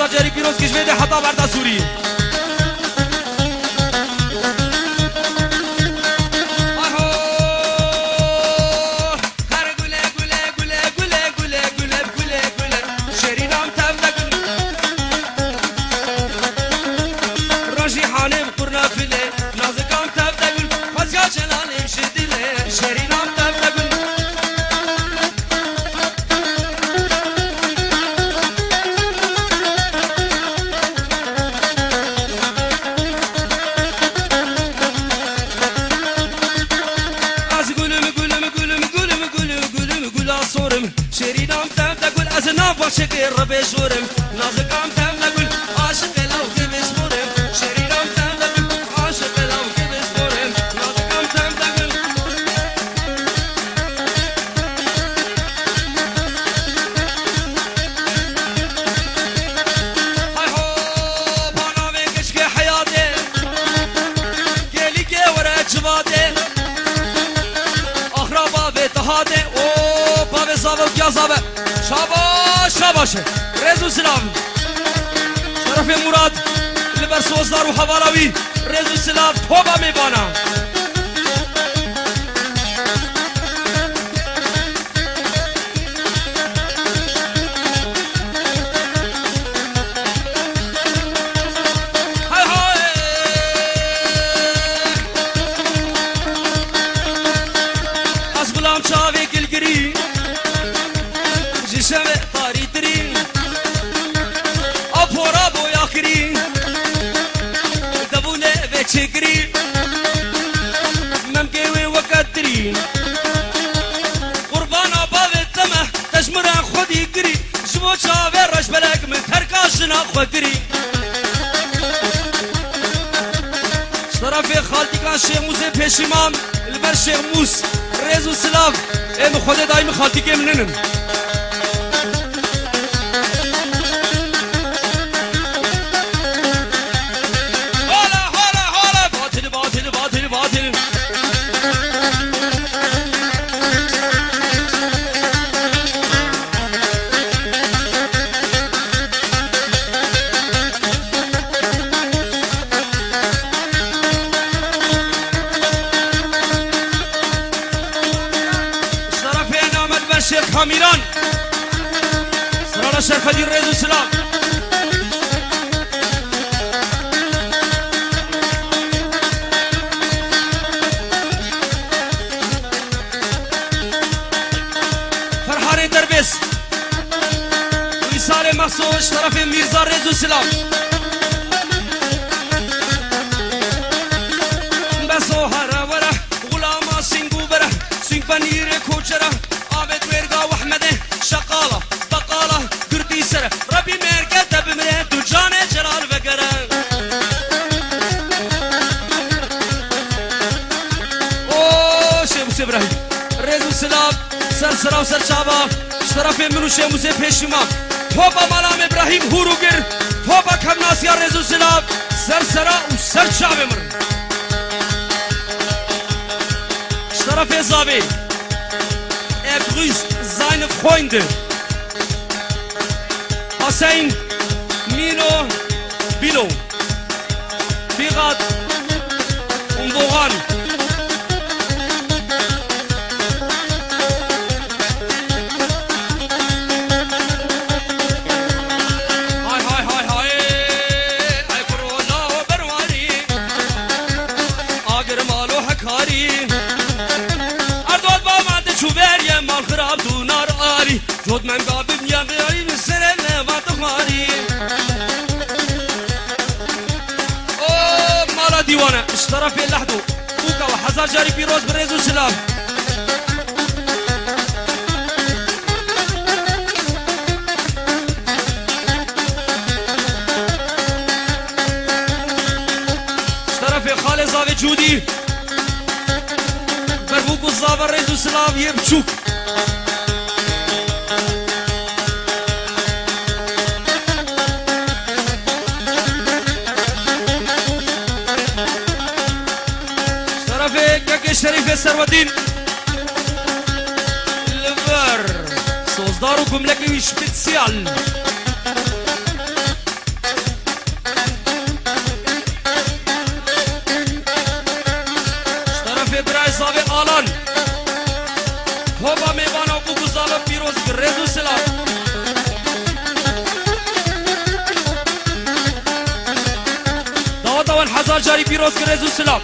Տաջարի պիրոց գիժվետ է հատավարդասուրի جورم شيرين أم تام تقول أزنا باشك الربي جورم او بابي صابو كيا صابو شاباش شاباش رزو سلام شرف مراد لبر سوزدار و حوالاوی خودری طرف خالتی کان شیخ موسی پیشیمان البر شیخ موس رزو سلاف ام خود دایم که نامد بر شیخ حمیران سرال شرفدی رزو سلام. فرحان دربس ویسال طرف میرزا رزو سلام. موسی ابراهیم رزو سلام سر سرا و سر چابا شرف منو شیخ موسی پیشما توبا مالام ابراهیم هوروگر توبا کم ناسیا رزو سلام سر سرا و سر چابه مر شرف زابی Er grüßt seine Freunde. Hossein, Mino, Bilo, Firat und. خود من بابم یا بیاریم سر لبات خواری مالا دیوانه اشتراف لحدو بوکا و حزار جاری پیروز بریز و سلام اشتراف خال زاوی جودی بر بوکو زاوی ریز و سلام یه بچوک كاكا الشريف ياسر ودين. الفار صوص داركم لكي سبيسيال طرف إبراهيم صافي آلان. هوبا ميبانا وكوكو زالو بيروز ريزو سلام. دعوة والحزار جاري بيروز ريزو سلام.